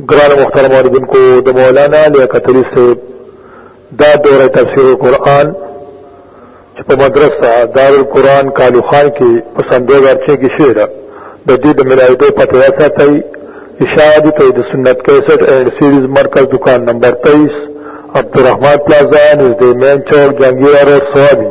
گران مختار موردن کو دا مولانا لیا قطری سے دا دور تفسیر قرآن چپا مدرسہ دار القرآن کالو خان کی پسند دو ہزار چھ کی شعر دا دید ملائی دو پتہ ایسا تئی اشاعت توحید سنت 61 اینڈ سیریز مرکز دکان نمبر 23 عبدالرحمن پلازا نزد مین چوک جنگیرہ روڈ سوابی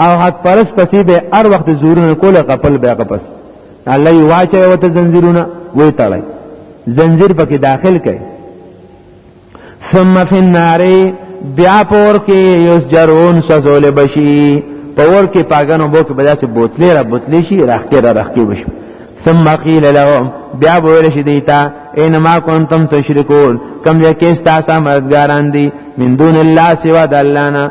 او حق پرس پسې به هر وخت زورونه کوله خپل به غپس الله یې واچي او ته زنجیرونه وې تړای زنجیر پکې داخل کړي ثم فی النار بیا پور کې یوس جرون سزول بشي پور کې پاګانو بو کې بداسې بوتلې را بوتلې شي راخکې را راخکې بشي ثم قیل لهم بیا بویل شي دیتا انما کنتم تشرکون کم یکیستا سامدگاران دی من دون الله سوا د الله نه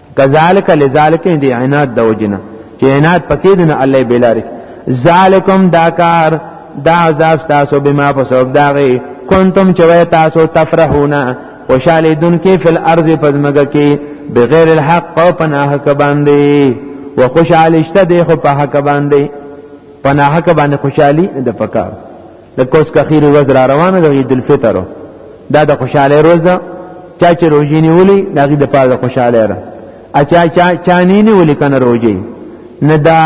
کذالک لذالک دی عناد د وجنه چې عناد پکې دنه الله بلارک ذالکم دا کار دا عذاب تاسو بما په سبب داغي کنتم چوي تاسو تفرحون خوشاله دن کې فل ارض پزمګه کې بغیر الحق او پناه ک باندې وخوشاله شته دی خو په حق باندې پناه ک باندې خوشحالي د پکار د کوس کخیر ورځ را روانه ده عید الفطر دا د خوشاله ورځ ده چا چې روزي نیولې دا غي د پاره د خوشاله را اچا چا چا نه نیولې کنه روزي نه دا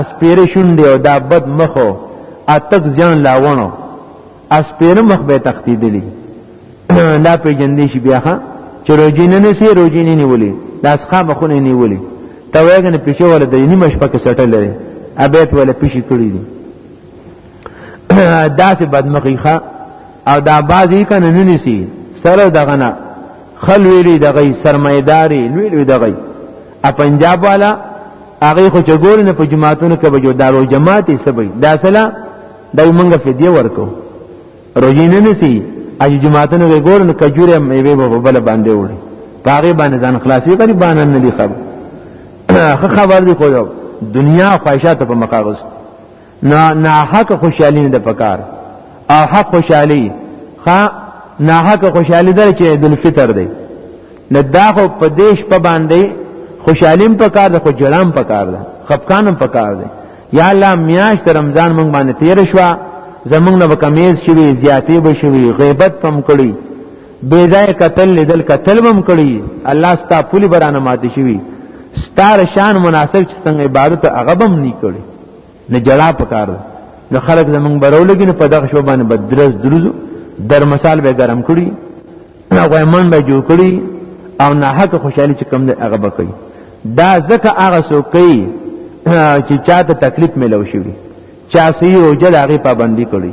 اسپیریشن دی او دا بد مخو اتک ځان لاونو اسپیر مخ به تختیدلی لا په جندې شي بیا ها چې روزي نه نسی روزي نه نیولې دا اسخه مخونه نیولې ته وایګنه پښه ولا د نیمه شپه کې سټل لري ابیت ولا پښې کړې دي دا سه بدمخی ښه او دا بازی کنه نه نسی سره دغه نه خل ویلی دغه سرمایداری لوی لوی دغه ا پنجاب والا هغه خو چګور نه په جماعتونو کې بجو دارو جماعت یې سبي دا سلا د منګه فدیه ورکو روزي نه نسی اج جماعتونو کې ګور نه کجوره میوه په بل باندې وړي پاغه باندې ځان خلاصي کوي باندې نه دی خبر خبر دی خو دنیا خواهشات په مقابل نا نا حق خوشحالی نه د پکار او حق خوشحالی خا نا حق خوشحالی در چې عید الفطر دی نه دا خو په دیش په باندې خوشحالیم په کار ده خو جړام په کار ده خفقانم په کار ده یا الله میاش د رمضان مونږ باندې تیر شو زمونږ نه کمیز شوی زیاتې به شوی غیبت پم کړی بے ځای قتل لیدل قتل بم کړی الله ستا پولی برانه ماته شوی ستار شان مناسب چې څنګه عبادت هغه بم نه کړی نه جړا پکار نو خلک زمونږ برولګي نه په دغه شو باندې بدرز درزو در مثال به ګرم کړي هغه من به جوړ کړي او نه حق خوشحالي چې کم ده هغه به کوي دا ځکه هغه څوک کوي چې چاته تکلیف ملو شي چا سي او جل هغه پابندي کړي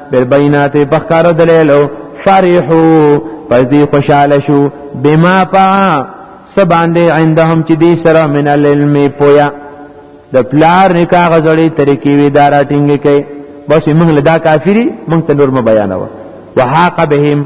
بالبینات بخکار دلیلو فرحو پس دی خوشاله شو بما پا سباندې عندهم چې دی سره من العلم پویا د پلار نکاح غزړې طریقې وی دارا ټینګې کوي بس موږ له دا کافری موږ ته نور م بیانوه وحاق بهم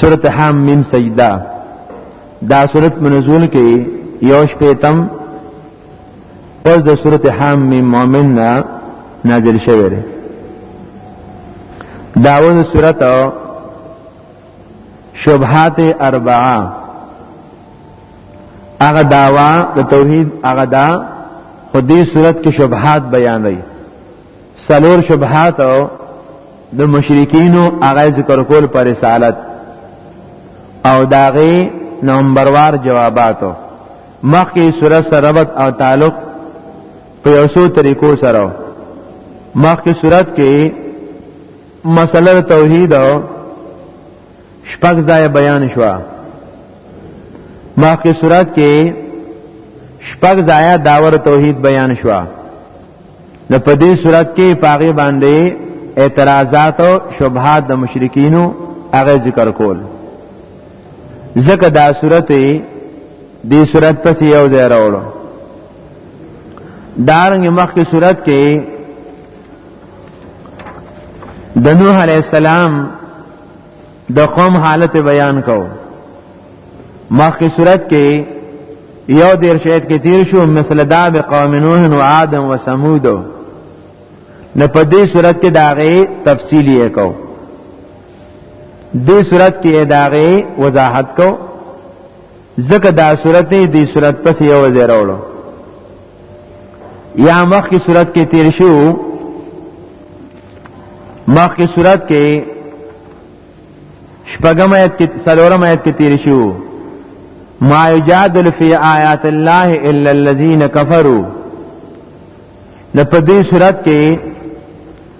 سورت حام میم سجدہ دا سورت منزول کې یوش پیتم پس د سورت حام میم مومن نا نازل شوی دی داون سورت شبهات اربعه هغه داوا د توحید هغه دا خو دې صورت کې شبهات بیانوي سلور شبهات او د مشرکینو هغه ذکر کول پر رسالت او داغه نمبروار جواباتو مخکې سره سربت او تعلق په یو څو طریقو سره مخکې صورت کې مسله توحید او شپږ ځای بیان شو مخکې صورت کې شپږ ځای داور توحید بیان شو نو په دې صورت کې پاغه باندې اعتراضات او شبهات د مشرکینو هغه ذکر کول ځکه دا صورت دې صورت پس یو ځای راوړو دارنګ مخکې صورت کې د نوح علی السلام د قوم حالت بیان کو مخکې صورت کې یو دیر شاید کې تیر شو مثل دا به قوم نوح و عاد و ثمود نه په دې صورت کې داغه تفصیل یې کو دې صورت کې داغه وضاحت کو زکه دا صورت نه دی صورت پس یو ځای راوړو یا مخ کی صورت کې تیر شو مخ کی صورت کې شپږم آیت کې څلورم آیت کې تیر شو ما یجادل فی آیات الله الا الذین کفروا د په دې صورت کې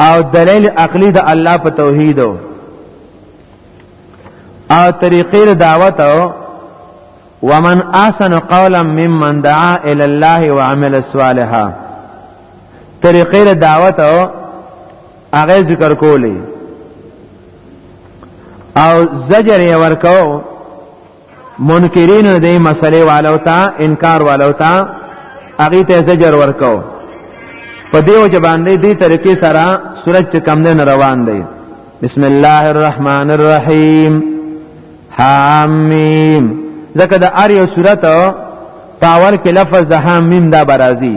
او دلیل عقلی د الله په توحید او طریقې دعوت او ومن احسن قولا ممن دعا الى الله وعمل صالحا طریقې دعوت او هغه ذکر کولی او زجر یې ورکاو منکرین دې مسلې والو ته انکار والو ته هغه ته زجر ورکاو په دې وجه باندې دې طریقې سره سورج چې کم نه روان دی بسم الله الرحمن الرحیم حامیم ځکه د اریو سورته پاور کې لفظ د حامیم دا برازي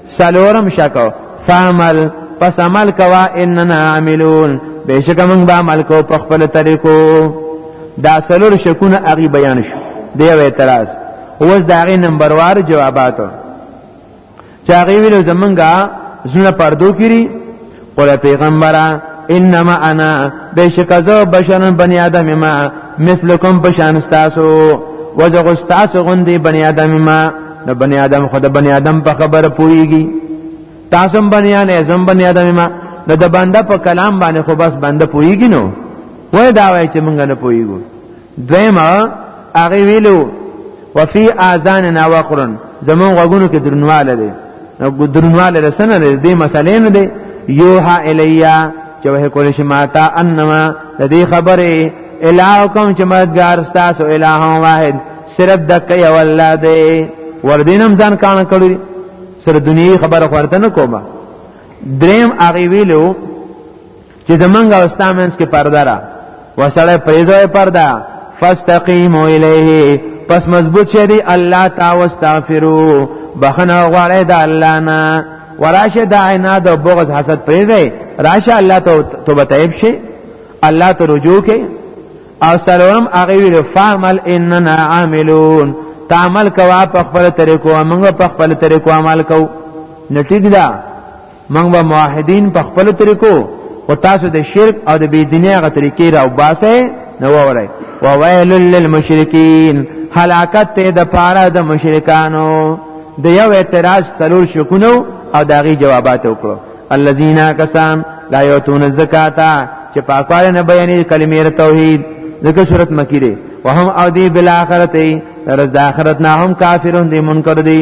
سلورم شکو فعمل پس عمل کوا اننا عاملون بهشکه موږ به عمل کو په خپل طریقو دا سلور شکونه اغي بیان شو دی یو اعتراض اوس دا غي نمبر وار جواباتو چا غي ویلو زمونږه زنه پردو کړي قل پیغمبره انما انا بشک زو بشر بنی آدم ما مثلکم پشان استاسو وزغ استاسو غندی بنی آدم ما نو بنی آدم خود بنی آدم په خبر پویږي تاسو بنی آدم زم بنی آدم ما نو د بنده په کلام باندې خو بس بنده پویږي نو وای دا وای چې مونږ نه پویږو دویمه هغه ویلو وفي اذاننا وقرن زمون غوګونو کې درنواله دي نو درنواله لسنه دې مسلې نه دي یوها الیا چې وه کول شي ماتا انما د دې خبره الهکم چې مدګار تاسو الہ واحد صرف د کوي والله دې ور دینم ځان کانه کړی سره دنیوي خبره خورته نه کومه دریم هغه ویلو چې زمونږ او ستا منځ کې پرده را وسړی پریزوی پرده فاستقیمو الیه پس مضبوط شه دی الله تا واستغفرو بخنه غواړی د الله نه وراشه د عینا د بغض حسد پریزه راشه الله ته توبه تایب شي الله ته رجوع کې او سلام هغه ویل فعمل اننا عاملون تعمل کوا په خپل طریقو موږ په خپل طریقو عمل کو نټیګ دا موږ به موحدین په خپل طریقو او تاسو د شرک او د بيدینه غ طریقې را وباسه نو وره وویل للمشرکین هلاکت ته د پاره د مشرکانو د یو اعتراض څلور شکونو او داغي جوابات وکړو الذين کسان لا یوتون الزکات چې پاکواله نه بیانې کلمې توحید ذکر صورت مکی دی وهم او دی بالاخرته رز د اخرت نه هم کافرون دی منکر دی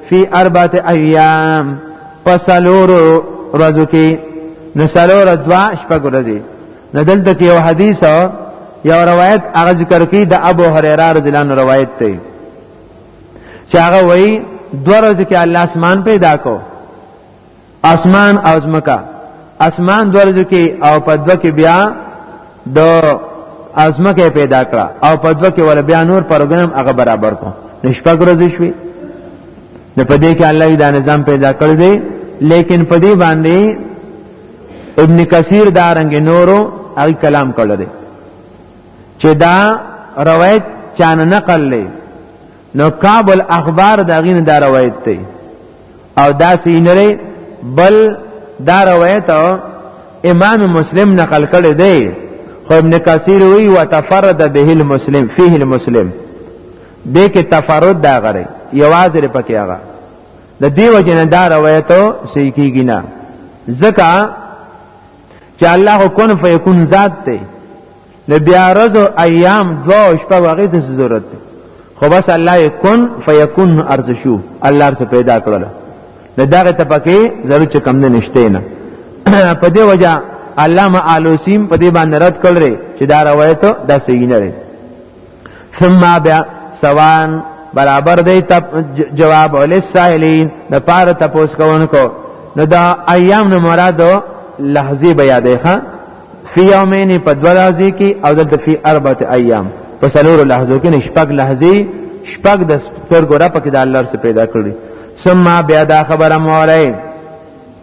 فی اربعه ایام فسلور ورځو کې نو سلور دوا شپږ ورځې نو دلته کې یو حدیث یو روایت هغه ذکر کی د ابو هريره رضی الله عنه روایت دی چې هغه وایي دوه ورځې کې الله اسمان پیدا کو اسمان او ځمکه اسمان دورځو کې او په دوه کې بیا د ازمکه پیدا کړه او په دوه کې ول بیا نور پروګرام هغه برابر کو نشپګ ورځې شوي د پدې کې الله دا نظام پیدا کړ دی لیکن پدې باندې ابن کثیر دا رنگ نورو هغه کلام کړل دی چې دا روایت چانه نقل لې نو کعب الاخبار دا غین دا روایت دی او دا سینره بل دا روایت امام مسلم نقل کړی دی خو ابن کثیر وی وتفرد به المسلم فيه المسلم دې کې تفرد دا غره یوازې لري پکې هغه د دې وجنه دا روایت صحیح کیږي نه ځکه چې الله کو کن فیکون ذات دی نو بیا ورځ او ایام دوا او شپه هغه د ضرورت دی خو بس الله یې کن فیکون ارز شو الله ارز پیدا کړل نو دغه ته پکې ضرور چې کم نه نشته نه په دې وجہ علامه آلوسیم په دې باندې رد کړل چې دا روایت دا صحیح نه ثم بیا سوان برابر دی تب جواب ولسائلین د پاره تپوس کوونکو نو دا ایام نو مرادو لحظه بیا دی ها فی یومین په دو لحظه کې او دلته فی اربعه ایام په سلور لحظو کې نشپک لحظه شپږ د سترګو را پکې د الله سره پیدا کړی ثم بیا دا خبره مولای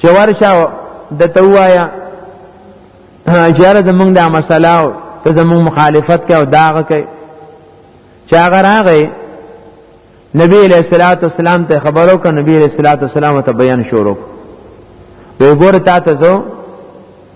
چې ورشه د توایا چیرې زمونږ دا مسله او ته زمونږ مخالفت کوي او داغه کوي چې هغه راغی نبی علیہ الصلوۃ والسلام ته خبرو ک نبی علیہ الصلوۃ والسلام ته بیان شروع وی ګور تا ته زو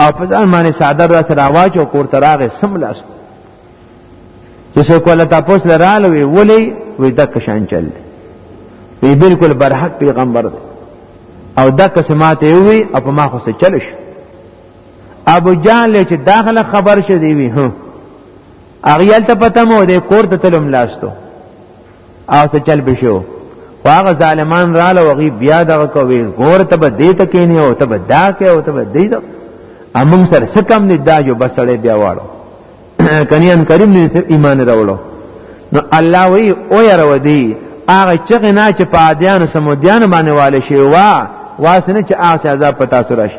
او په ځان باندې صادر را سره واچ او کور تراغه سم لاس چې څو کوله تاسو لراله وی ولي وی د کشان چل وی بالکل برحق پیغمبر دی او دا قسمات وی او په ما خو څه چلش ابو جهل چې داخله خبر شې دی وی هه اغیال ته پته مو دی کور ته تلم لاستو او څه چل بشو واغه ظالمان را لوغي بیا دغه کوي ګور ته به دې ته کینی او ته به دا کې او ته به دې ته امم سره سکم نه دا جو بسړې بیا واړو کني ان کریم دې ایمان راوړو نو الله وی او یره ودی هغه چغه نه چې پادیان سمودیان باندې والي شي وا واسنه چې هغه عذاب پتا سره شي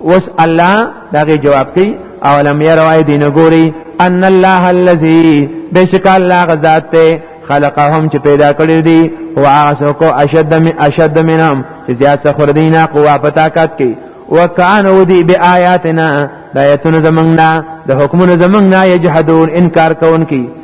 اوس الله دغه جواب کوي او لم يروا دین ګوري ان الله الذي بشک الله غذات ته خلقهم چې پیدا کړی دي او عاشو کو اشد من اشد منهم چې زیات سخر دینه قوا په طاقت کې وکانو دی بیااتنا د آیتونو زمنګنا د حکمونو زمنګنا یجحدون انکار کوونکي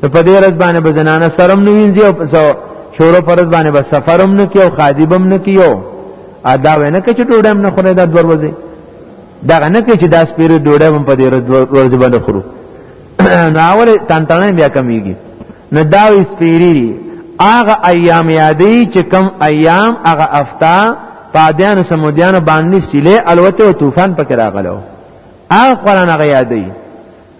ته په دې رز باندې بزنانه سرم نه وینځي او په شورو پرز باندې به سفرم نه کیو خادیبم نه کیو ادا ونه کې چې ډوډم نه خوري دا دور وځي دا نه کې چې داس پیر ډوډم په دې ورځ باندې خورو نو اول تانتنه بیا کمیږي نه دا وی سپیری هغه ایام یادې چې کم ایام هغه افتا پادیان سمودیان باندې سیله الوته او طوفان پکې راغلو هغه قران هغه یادې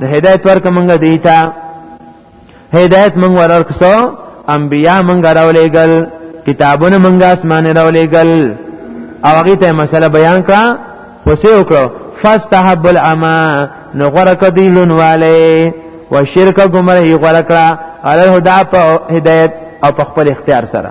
د هدایت ورک مونږه دیتا هدایت مونږ ورکسو انبیا مونږ راولېګل کتابونه مونږه اسمان راولېګل او هغه ته مسله بیان کړه پسې وکړو فاستحب العما نو غره کدی لونواله و شرک ګمره غره کړه علی الهدى په هدایت او په خپل اختیار سره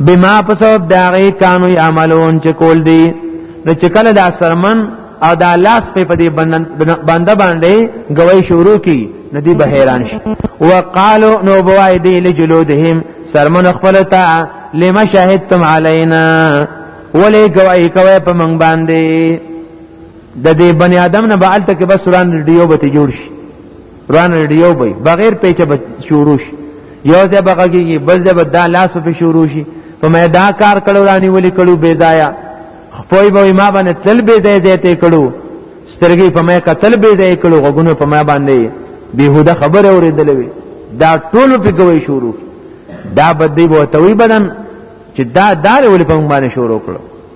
بما پسو داغه کانو یعملون چې کول دی نو چې کله دا سرمن او دا لاس په پدې بنده باندې گواہی شروع کی ندی به حیران شي وقالو نو بوای دی لجلودهم سرمن خپلتا لما شهدتم علینا ولی گواہی کوي په من باندې د دې بنی آدم نه به الته کې بس سوران ډیو به جوړ شي ران ریډیو به بغیر پیچه به شروع شي یو ځای به غږیږي بل ځای به دا لاس په شروع شي په مې دا کار کړو رانی ولي کړو بې ځایه خپوی به ما باندې تل بې ځای ځای ته کړو سترګې په مې قتل بې ځای کړو غوګونو په ما باندې بیهوده خبره اورېدلې وي دا ټول په کوي شروع دا بدی بوتوي بدن چې دا دار ولې په موږ باندې شروع کړو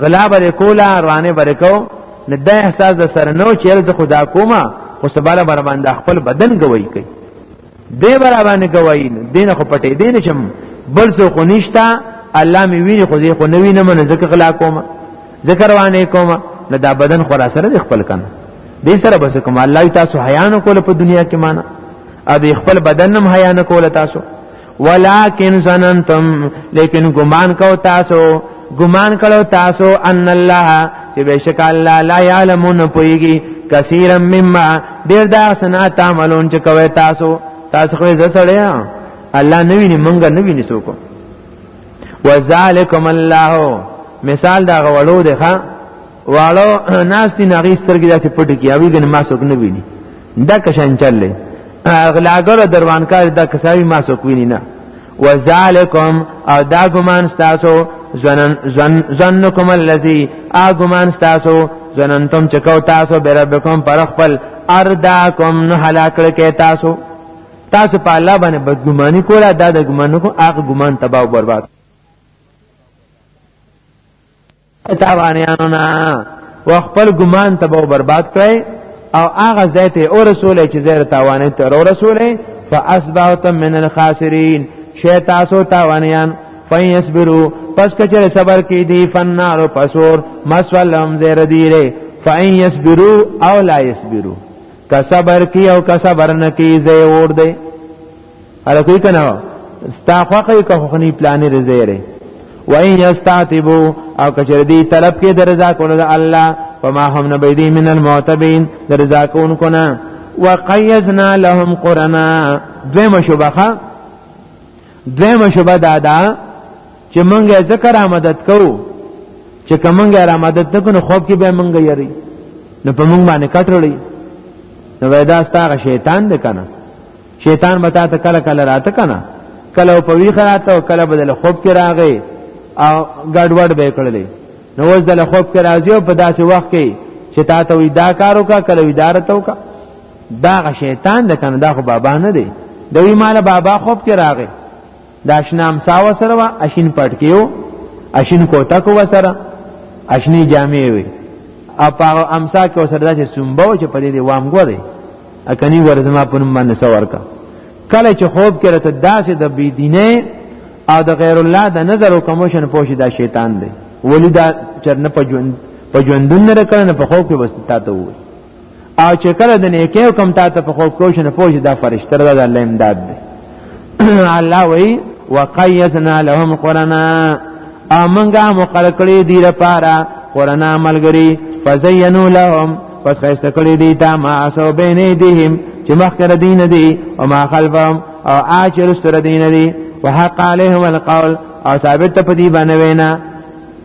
غلا بر کولا روانه بر کو نه دا احساس د سره نو چې د خدا کومه خو سباله بر باندې خپل بدن گوي کوي دې بر باندې گوي دین خو پټې دین چم بل څه خو نشتا الله می ویني خو دې خو نه وینم نه ذکر غلا کومه ذکر روانه کومه نه دا بدن خو را سره خپل کنه دې سره بس کوم الله تاسو حیان کول په دنیا کې معنا ا دې خپل بدن هم حیان کول تاسو ولکن ظننتم لیکن ګمان کو تاسو ګمان کړو تاسو ان الله چې بشک الله لا يعلمون پويږي کثیر مما ډیر دا سنا تعملون چې کوي تاسو تاسو خو زه سړیا الله نه ویني مونږ نه ویني څوک وذالکم الله مثال دا غوړو دی ښا واړو ناس دي ناغي سترګې داسې پټ کی اوی ګن ما څوک نه ویني دا کشان چللې اغلاګر دروانکار دا کساوی ما څوک ویني نه وذالکم او دا ګمان تاسو زنن زن زنکم الذی اګمان تاسو زننتم چکو تاسو بربکم پر خپل ارداکم نه هلاک کړه تاسو تاسو په الله باندې بدګماني کوله دا د ګمانو کو اغه ګمان تباہ او برباد تاوانیانو نه وخپل ګمان ته به برباد کړي او هغه ځای ته او رسول چې زیر تاوانې ته او رسول فاصبحتم من الخاسرین شی تاسو تاوانیان فیصبروا پس کچر صبر کی دی فنار پسور مسولهم زیر دیره فین یصبروا او لا یصبروا که صبر کی او که صبر نکی زی اور دی هر کوي کنه ستا خوخه که خوخنی پلان رزيره و ان یستعتبو او کچر دی طلب کې درزا کول د الله فما هم نبیدی من المعتبین درزا کون کنا وقیزنا لهم قرنا دویمه شبخه دویمه شبه دادا چې مونږه ذکر آمدد کو چې کومنګه را مدد نکونه خوب کې به مونږه یری نو په مونږ باندې کټړی نو ودا ستاره شیطان دې کنه شیطان متا ته کله کله راته کنه کله په وی خراته کله بدل خوب کې راغی او ګډوډ به کړلې نو اوس دل خوب کې راځي او په داسې وخت کې چې تا ته وی دا کارو کا کله اداره تو کا دا شیطان د کنه دا خو بابا نه دی دوی مال بابا خوب کې راغی د آشنا امسا وسره وا اشین پټ کیو اشین کوتا کو وسره اشنی جامې وي اپا امسا کې وسره داسې سومبو چې په دې وام ګوري اکني ورزما په نوم باندې سوار کا کله چې خوب کې راته داسې د بی دینه او د غیر الله د نظر او کموشن پوښي دا شیطان دی ولی دا چرنه په ژوند په ژوندون نه کړنه په خوب کې بس تاته وي او چې کله د نیکی حکم تا ته په خوب کوش نه پوه دا فرشتر ده د الله امداد دی الله وی وقیدنا لهم قرنا امنګه مقرر کړی دی لپاره قرنا ملګری فزینوا لهم پس خیسته کړی دی تا ما اسو بین ایدیهم چې مخکره دین دی او ما خلفهم او آچر سره دین دی وحق علیهم القول او ثابت په دی باندې وینا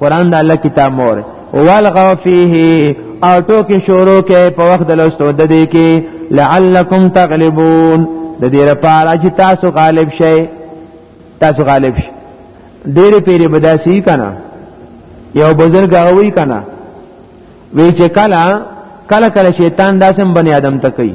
قران د الله کتاب مور والغوا فيه او ټوکی شروع کې په وخت د لوستو د دې کې لعلکم تغلبون د دې لپاره چې تاسو غالب شئ تاسو غالب شئ ډېر پیری بداسي کنه یو بزرګ غوي کنه وی چې کله کله کله شیطان داسم بنی آدم ته کوي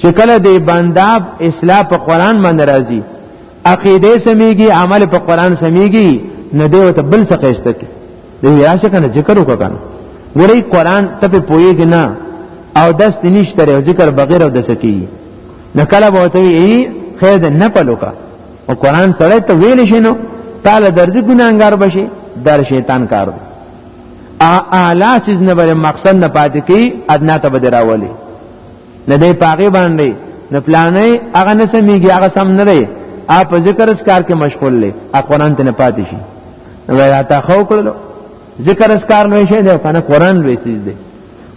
چې کله دې بنداب اصلاح په قران باندې راځي عقیده سميږي عمل په قران سميږي نه دی وته بل څه قیسته کې دی راشه کنه ذکر وکړه کنه ګورې قران ته په پويږي نه او داس نشته او ذکر بغیر او د سکی نه کله به وته ای خیر نه پلوکا او قران سره ته ویل شنو تعالی درځي ګناګار بشي در شیطان کار دی اعلی سیز نه بر مقصد نه پاتې کی ادنا ته بدراولي نه دی پاغي باندې نه پلانې هغه نه سميږي هغه سم نه دی اپ ذکر اسکار کې مشغول لې ا قران ته نه پاتې شي نو یا تا خو کړلو ذکر اسکار نو شي دی کنه قران لوي چیز دی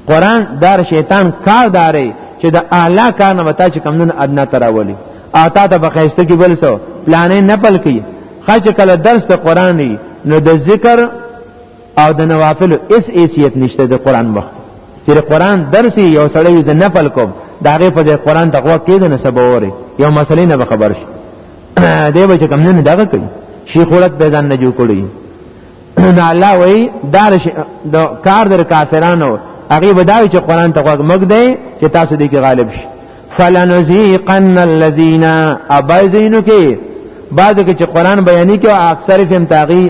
قران دار شیطان کار داري چې د اعلی کار نه وتا چې کم نه ادنا تراولي آتا ته بخښته کې بل سو پلانې نه پل کې خچ کله درس ته قران دی نو د ذکر او د نوافل اس ایسیت نشته د قران مخ چې قران درسي یو سړی د نفل کوم دا غي په قران تقوا کې نه سبوري یو مسلې نه خبر شي دی به چې کم نه دغه کوي شیخ ولت به ځان نه جوړ کړی نه الله وای دار د کار در کافرانو هغه بداوی چې قران تقوا مګ دی چې تاسو دې کې غالب شي فلنذيقن الذين اباذینو کې بعد کې چې قران بیانې کې اکثر فهم تاغي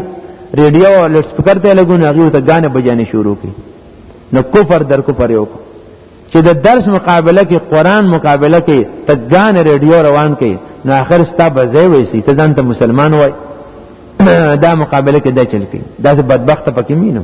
ریډیو او لټ سپیکر ته لګونه هغه ته غانه بجانې شروع کی نو کفر در کفر یو چې د درس مقابله کې قران مقابله کې ته غانه ریډیو روان کې نو اخر ستا بځای وې سي ته ځان ته مسلمان وای دا مقابله کې دا چل کی دا بدبخت پکې مينو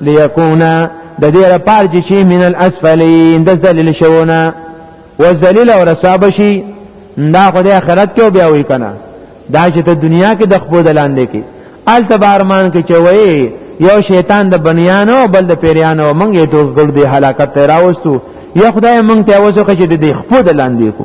ليكونا د دې لپاره چې شي من الاسفلين د ذلیل شونه و ذلیل او رساب شي دا خو د آخرت کې بیا وی کنه دا چې ته دنیا کې د خپل دلاندې کې ال تبارمان کې چوي یو شیطان د بنیانو بل د پیریانو مونږ یې ټول ګل دی هلاکت راوستو یا خدای مونږ ته وسو چې د خپل دلاندې کو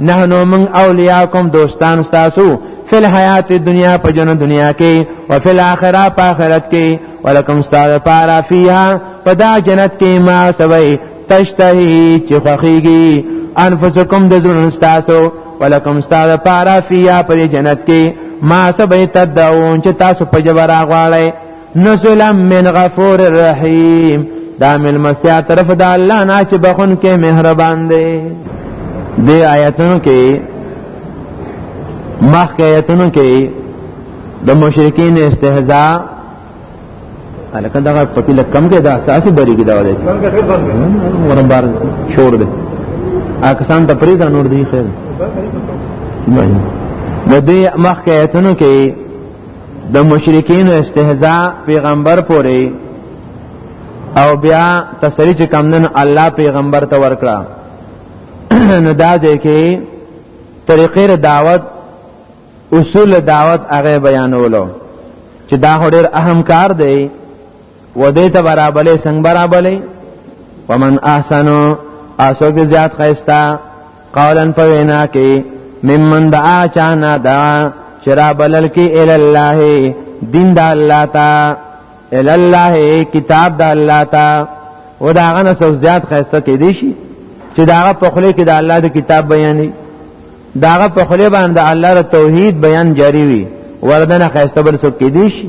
نحنو من اولیاءکم دوستان ستاسو فی الحیات دنیا په جن دنیا کې او فی الاخره په آخرت کې ولکم ستاره پارا فیها په دا جنت کې ما سوي تشتهی چې خوخیږي انفسکم د زړه ستاسو ولکم ستاره پارا فیها په جنت کې ما سبې تدعون چې تاسو په جبر غواړئ نزلا من غفور الرحیم دا مل مستیا طرف د الله نه چې بخون کې مهربان دی د آیاتونو کې مخ کې آیاتونو کې د مشرکین استهزاء الکه دا په کې لکم کې دا اساسي بری کې دا ولې ورنبار شور دی اکسان ته پریدا نور دی خیر د دې مخ کې آیاتونو کې د مشرکین استهزاء پیغمبر پورې او بیا تسلی چې کمنن الله پیغمبر ته ورکړه نو دا ځکه طریقې دعوت اصول دعوت هغه بیانولو چې دا هډر اهم کار دی و دې ته برابرې څنګه برابرې ومن احسنو اسوګ زیات خيستا قولا په وینا کې ممن دعا چانا دعا چرا بلل کې ال الله دین د الله تا ال الله کتاب د الله تا او دا غنه سو زیات خسته کې دي شي چې دا په خله کې د الله د کتاب بیانې دا په خله باندې الله د توحید بیان جاری وي وردنه خسته بل سو کې دي شي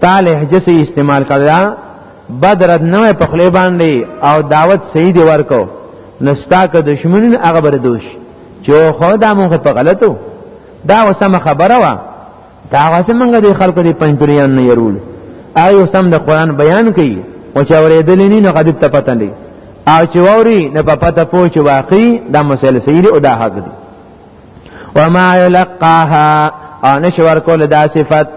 تا لهجه سي استعمال کړه بدرد نه په خلی باندې او دعوت صحیح دی ورکو نستا که دشمنین هغه بر دوش چې خو دا مونږ په غلطو دا وسمه خبره وا دا واسه مونږ د خلکو دی پنځپریان نه يرول آیو سم د قران بیان کوي او چې اورېدل نه نو غدب ته پته نه او چې ووري نه په پته پوه چې واقعي دا مسله صحیح دی او دا حق دی وما يلقاها ان شور کول دا صفت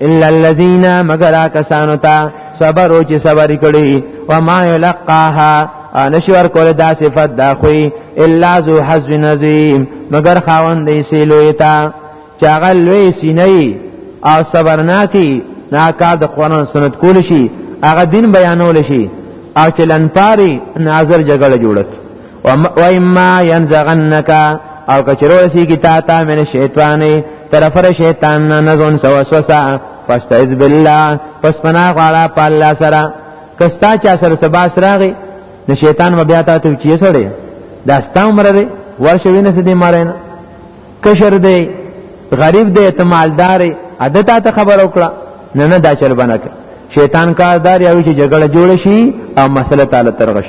الا الذين مگر کسانو ته صبر او چې صبر کړي و ما يلقاها نشور کول دا صفت دا خوې الا ذو حظ نظیم مگر خاوند یې سیلوې تا چاغل لوی سینې او صبرناکي ناکار د قران سنت کول شي هغه دین بیانول شي او چلن پاری ناظر جګړه جوړت و اما ينزغنک او کچرو رسی کی تا تا من شیطانی طرف را شیطان نه نزون سو وسوسه فاستعذ بالله پس پناه غواړه په الله سره کستا چا سره سبا سراغي نو شیطان و بیا تا ته چی سره دا ستا عمر دی ورشه وینه سدی مارین کشر دی غریب دی اعتمالدار عادت ته خبر وکړه نه نه دا چل بنک شیطان کاردار یوي چې جګړه جوړ شي او مسله تعالی ترغش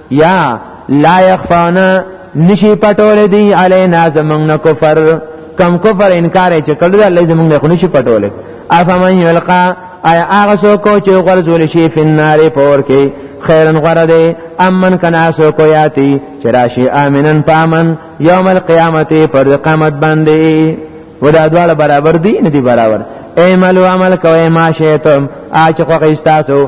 یا لا یخفانا نشی پټول دی علینا زمنګ نه کفر کم کفر انکار چې کړل دی الله زمنګ نه خو نشی پټول افمن یلقا ایا هغه څوک چې غرزول شي په نار پور کې خیرن غره دی امن کنا سو کو یاتی چراشی امنن پامن یوم القیامت پر قیامت باندې ودا دواړه برابر دي نه دي برابر اعملوا عمل کوي ما شئتم اچ خو استاسو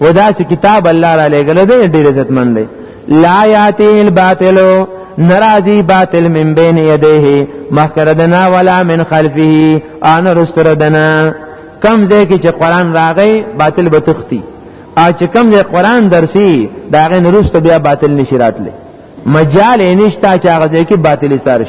ودا چې کتاب الله را لګل دی ډیر عزت مند دی لا یاتی الباطل ناراضی باطل من بین یدیه مخکردنا ولا من خلفه ان رستردنا کم ځای کې چې قران راغی باطل به تختی او چې کم ځای قران درسي دا غي نرسته بیا باطل نشی راتلی مجال نشتا چې هغه ځای کې باطل سارش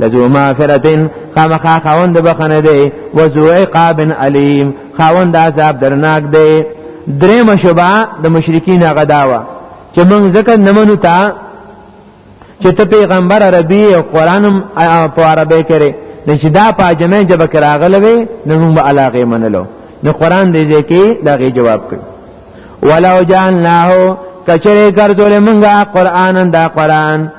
لذو مغفرتن خامخا خاوند بخنه دی وذو عقاب علیم خاوند عذاب درناک دی درې مشبا د مشرکین غداوا چې موږ ځکه نمنو تا چې ته پیغمبر عربي او قرانم په عربي کړي نو چې دا په جمع جبه کې راغله وي نو موږ به علاقه منلو نو قران دې ځکه دا غي جواب کړ ولو جعلناه کچره ګرځول موږ قرانن دا قران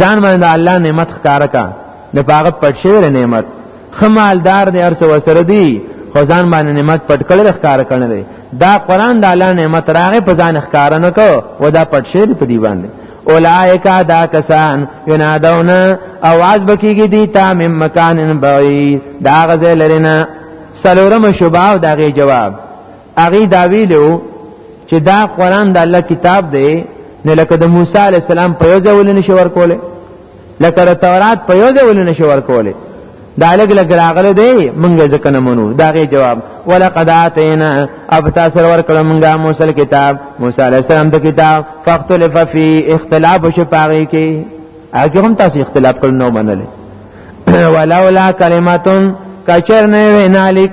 ځان باندې الله نعمت ښکارا کا نه پاغه پټ شوی نعمت خمالدار دی ارڅ وسره دی خو ځان باندې نعمت پټ کړل ښکارا کړل دا قران د الله نعمت راغې په ځان ښکارا نه کو و دا پټ شوی په دی باندې اولائک دا کسان ینادون اواز بکیږي دی تا مم مکان بعید دا غزه لرنه سلورم شوباو دغه جواب هغه دا ویلو چې دا قران د الله کتاب دی نه لکه د موسی علی السلام په یو ځول نشي ورکول لکه د تورات په یو ځول نشي ورکول دا لګ لګ راغله دی مونږه ځکه نه مونږ دا غي جواب ولقد اتینا اب تاسو ورکړه مونږه موسی کتاب موسی علی السلام د کتاب فاختلف فی اختلاف شپاغی کې هغه هم تاسو اختلاف کړو نو منل ولولا کلمتون کچر نه وینالیک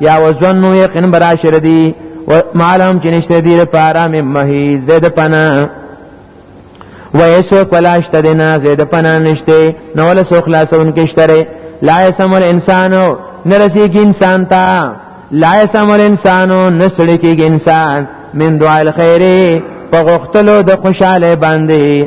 یا وزنو یقین برا شردی و معلوم چې نشته دی لپاره مې مهي زید پنا و ایسو کلاشت دینا زید پنا نشته نو ول سو خلاصون کې شتره لا یسم الانسان نرسی کې انسان تا لا یسم الانسان نسړي کې انسان من دعاء الخير په غختلو د خوشاله باندې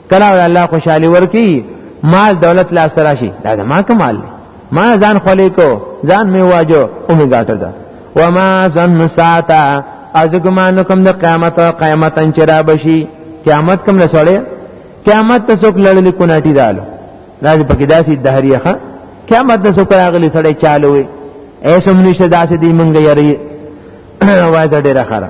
کله ول الله خوشحالي ورکی مال دولت لا سره شي دا ما کمال ما ځان خلی کو ځان می واجو او می ګاټر دا وما ظن ساعتا از ګمان کوم د قیامت او قیامت ان چرا بشي قیامت کوم نه سړی قیامت ته څوک لړل کو ناټی دالو راځي پکې داسې دهریه ښه قیامت د څوک راغلی سړی چالو وي ایسم نشه داسې دی منګ یری وای ډیره خره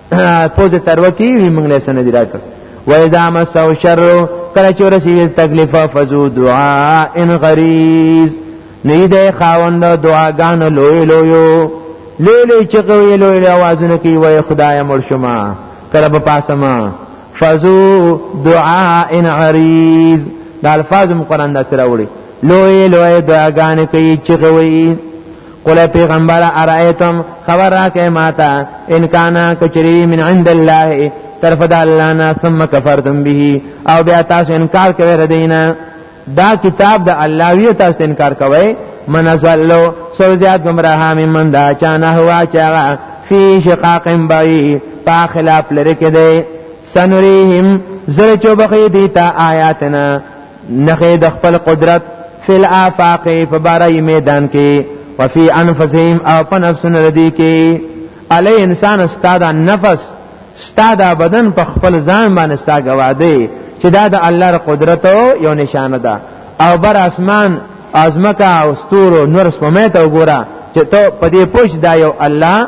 پوزه تروتی وی موږ له سن دی راکړ و اذا مسو شر کله چې ورسیږي تکلیف فزو دعا ان غریز نه دې خاوند دعاګان لوی لوی لوی لوی چې کوي لوی لوی आवाजونه کوي وای خدای مر شما کله په پاسما فزو دعا ان غریز دا الفاظ مقرن دا سره وړي لوی لوی دعاګان کوي چې کوي قل پیغمبر ارایتم خبر راکه ماتا ان کانا کچری من عند الله طرف د الله نه ثم کفرتم به او بیا تاسو انکار کوي ردینا دا کتاب د الله وی تاسو انکار کوي من زلو سو زیاد گمراه ممن دا چانه هوا چا فی شقاق بعید پا خلاف لري کې دی سنوريهم زر چوبخي دیتا آیاتنا نخې د خپل قدرت فل آفاق په بارای میدان کې وفي انفسهم او په نفسونو ردی کې علی انسان استاد نفس استاد بدن په خپل ځان باندې استا گواده چې دا د الله ر قدرت یو نشانه ده او بر اسمان ازمکه او ستورو نور سپمه ته وګوره چې ته په دې پوښ دا یو الله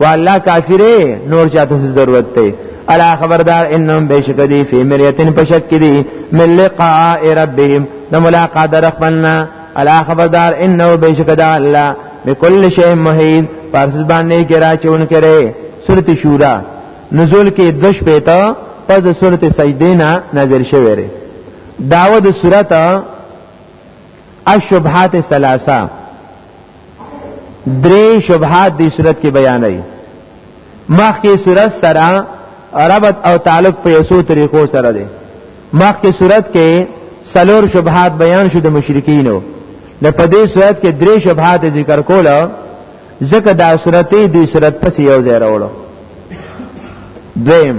والله کافره نور چاته ضرورت دی الا خبردار انهم بشکدی فی مریتن پشک دی من لقاء ربهم د ملاقات رخبنا الا خبردار انه بشکدا الله بكل شی محیط پس باندې کرا چون کرے سورۃ شورا نزول کې دش پیتا پس سورۃ سجده نه نازل شوی ری داود سورۃ الشبهات الثلاثه درې شبهات دی صورت کې بیانای مخکې صورت سره ربط او تعلق په یسو طریقو سره دی مخکې صورت کې سلور شبهات بیان شو د مشرکینو د په دې صورت کې درې شبهات ذکر کوله ځکه دا صورتې دې صورت پس یو ځای راوړو دویم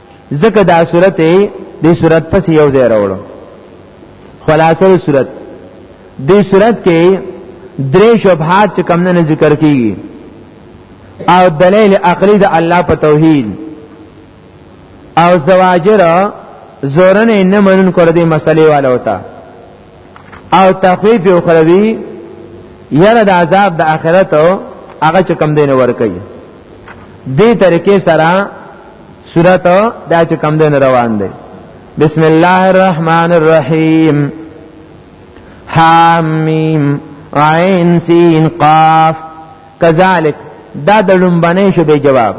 ځکه دا صورت دې صورت پس یو ځای راوړو خلاصه صورت دې صورت کې درې شبهات چې کم نه ذکر کیږي او دلیل عقلی د الله په توحید او زواجر زورنه نه منون کړ دې مسلې والا وتا او تخفیف او خروی یره د عذاب د آخرت هغه چې کم دین ور کوي دې طریقې سره سورت دا چې کم دین روان دی بسم الله الرحمن الرحیم حامیم عین سین قاف کذالک دا د لومبنې شوبې جواب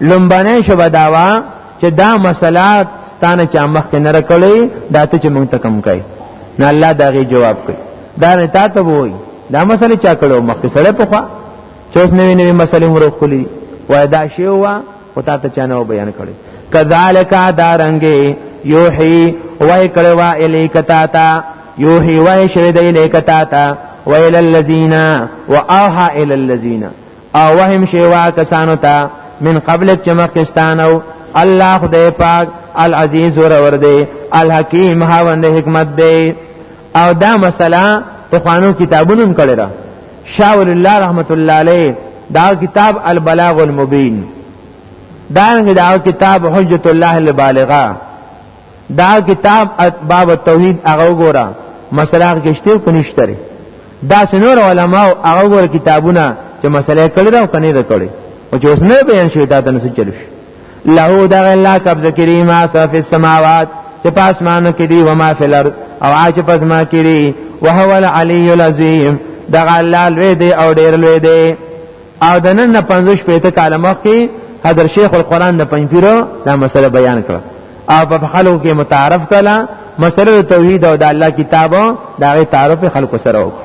لومبنې شوبه داوا چې دا مسله ستانه چې مخ کې نه رکړې دا ته چې مونږ ته کم کوي نه الله دا غي جواب کوي دا نه تاسو وایي دا مسله چا کړو مخکې سره په خوا چې اوس نوې نوې مسلې هم ورخولي وای دا شی وا او تا ته چانه بیان کړي کذالک دارنګي یوحي وای کړي وا الیک تا تا یوحي وای شوی دی الیک تا تا ویل الذین واوحى الى الذین او وهم شی وا کسانو ته من قبل چمکستانو الله خدای پاک العزیز ور ور دی الحکیم هاوند حکمت دی او دا مسله په خوانو کتابونو کړی را شاه ولی الله رحمت الله علیه دا کتاب البلاغ المبین دارنګه دا کتاب حجت الله البالغه دا کتاب باب التوحید هغه ګوره مسله کېشته کو نشته دا سنور علماء هغه ګوره کتابونه چې مسله کړی راو کني دا کړی او چې اوس نه بیان شوی دا د نسو چلو شي له دغه الله قبضه کړي ما صف السماوات چې پاسمانو کې دي و ما فلر او عاج پزما کې دي وهو العلی العظیم دغه الله لوی دی او ډیر لوی دی او د نن 50 پېته کاله مخکې حضرت شیخ القرآن د پنځپیرو دا مسله بیان کړه او په خلکو کې متعارف کړه مسله توحید او د الله کتابو دا غي تعارف خلکو سره وکړه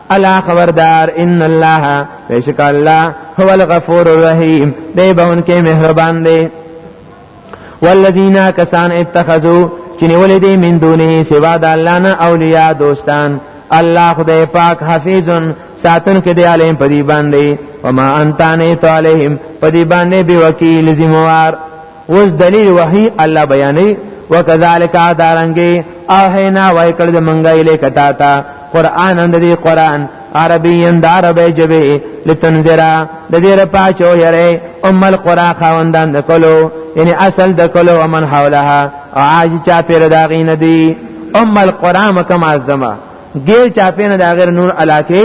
الا خبردار ان الله بیشک الله هو الغفور الرحیم دی بهون کې مهربان دی والذین کسان اتخذوا چنیول دی من دونه سوا د الله نه اولیاء دوستان الله خدای پاک حفیظن ساتن کې دی علیم پدی باندې وما انتانه تعالیهم پدی باندې به وکیل ذمہوار اوس دلیل وحی الله بیانې وکذالک دارنګي اوهینا وای کړ د منګای له کتا تا قران اند دی قران عربی اند عربی جبه لتنذرا د دې را پاچو یری ام القرا خوندان د کلو یعنی اصل د کلو ومن حولها او عاج چا پیر داغی ندی ام القرا مکه معظمه غیر چاپینه دا غیر نور علاقه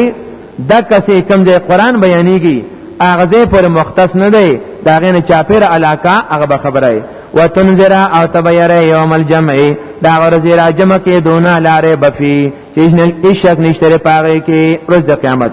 د کسې کم ځای قران بیانېږي هغه ځای پر مختص نه دی دا غیر چاپیره علاقه هغه خبره وتنذر او تبیر یوم الجمع دا ورځ را جمع کې دونه لارې بفي چې هیڅ شک نشته پاره کې ورځ د قیامت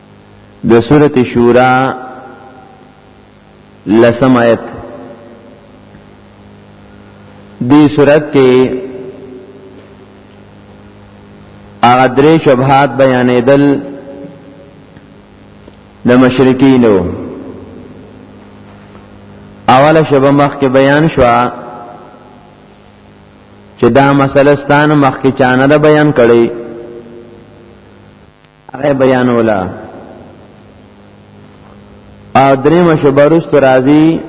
د سورت شورا لسم آیت دی سورت کې هغه درې شبهات بیانېدل د مشرکینو اوله شبه مخ کې بیان شو چې دا مسله ستانه مخ کې چانه ده بیان کړي هغه بیان ولا او درې مشبرست راضی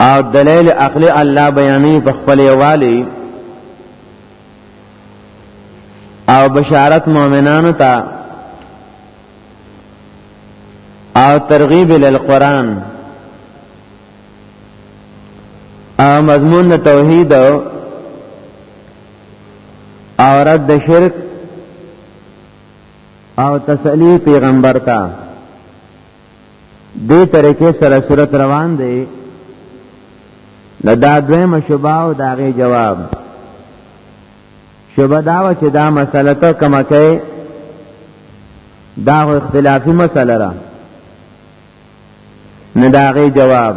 او دلیل عقلی الله بیانې په خپل والی او بشارت مؤمنانو ته او ترغیب ال قران او مضمون توحید او او رد د شرک او تسلی پیغمبر ته دې طریقې سره صورت روان دی د دا دویمه شوبه او د هغې جواب شوبه دا وه چې دا مسله ته کومه کوي دا خو اختلافي مسله ده نه د هغې جواب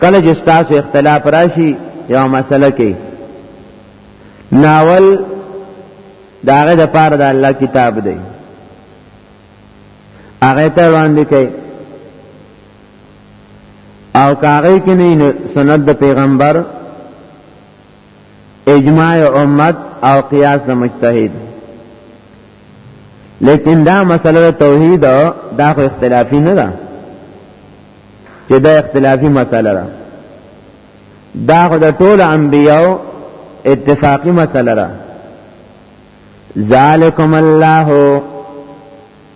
کله چې تاسو اختلاف راشي یو مسله کې ناول داغه د پاره د الله کتاب دی هغه ته وړاندې کوي او کاغی کې نه سنت د پیغمبر اجماع امت او قیاس د مجتهد لیکن دا مسله توحید دا خو اختلافی نه ده چې دا اختلافی مسله ده دا خو د ټول انبیو اتفاقی مسله ده ذالکم الله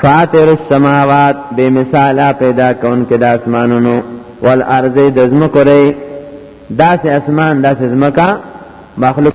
فاطر السماوات بے مثالا پیدا کون کې د اسمانونو والارض د زمکو ری داسې اسمان داسې زمکا مخلوق